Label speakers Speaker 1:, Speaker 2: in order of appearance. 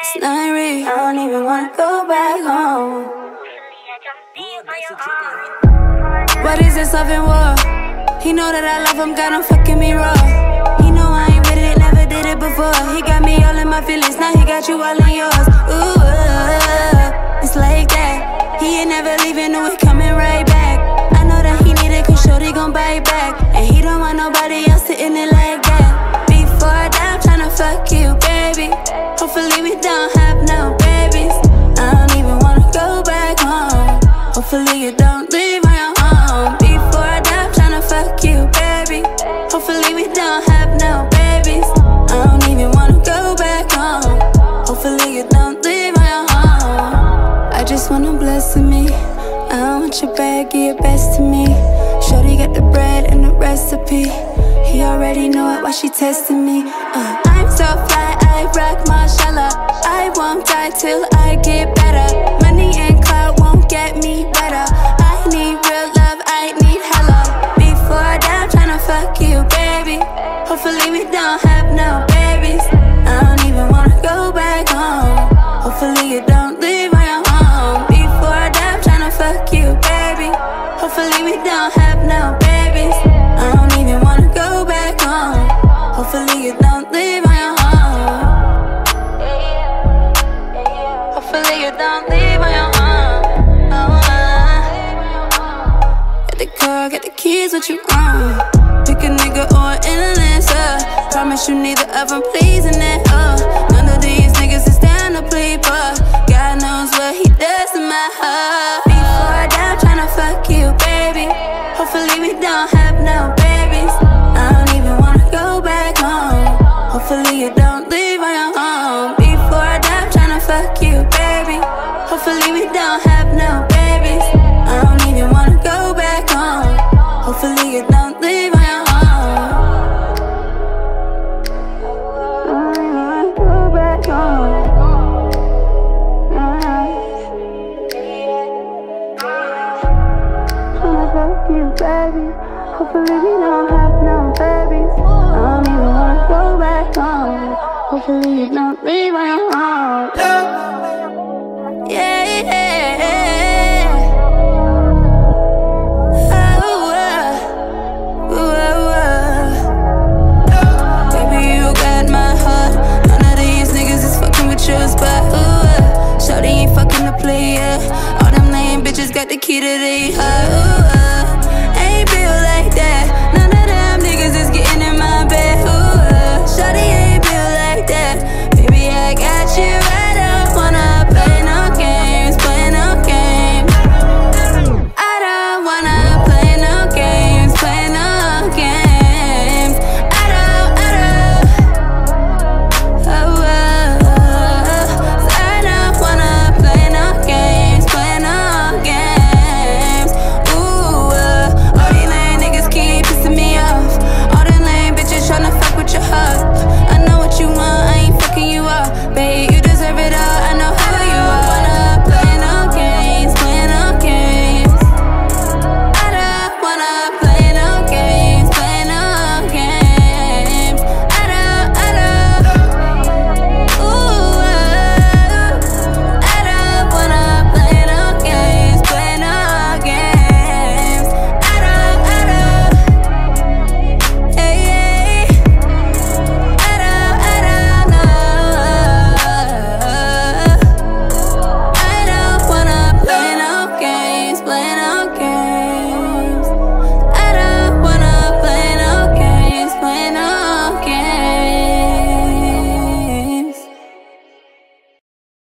Speaker 1: It's not real. I don't even wanna go back home. What is this love and war? He know that I love him, got him fucking me raw. He know I ain't with it, never did it before. He got me all in my feelings, now he got you all in yours. Ooh, it's like that. He ain't never leaving, no, we coming right back. I know that he need it, cause Shorty gon' bite back. Hopefully, you don't leave my home. I just wanna bless me. I want your bag, give your best to me. Shorty got the bread and the recipe. He already know it, why she testing me. Uh, I'm so fly, I rock mashallah. I won't die till I get better. Money and clout won't get me better. I need real love, I need hella. Before die, I'm tryna fuck you, baby. Hopefully we don't what you want. Pick a nigga or an influencer. Uh. Promise you neither of them pleasing it. Uh, none of these niggas is down to play, but God knows what he does to my heart. Before I die, I'm tryna fuck you, baby. Hopefully we don't have no babies. I don't even wanna go back home. Hopefully you don't leave on your own. Before I die, I'm tryna fuck you, baby. Hopefully we don't have baby. Hopefully we don't have no babies. I don't even wanna go back home. Hopefully you don't leave my heart. Yeah, yeah, yeah. Oh, oh, oh. Baby, you got my heart. None of these niggas is fucking with yours, but ooh, uh, Shorty ain't fucking a player. All them lame bitches got the key to their heart.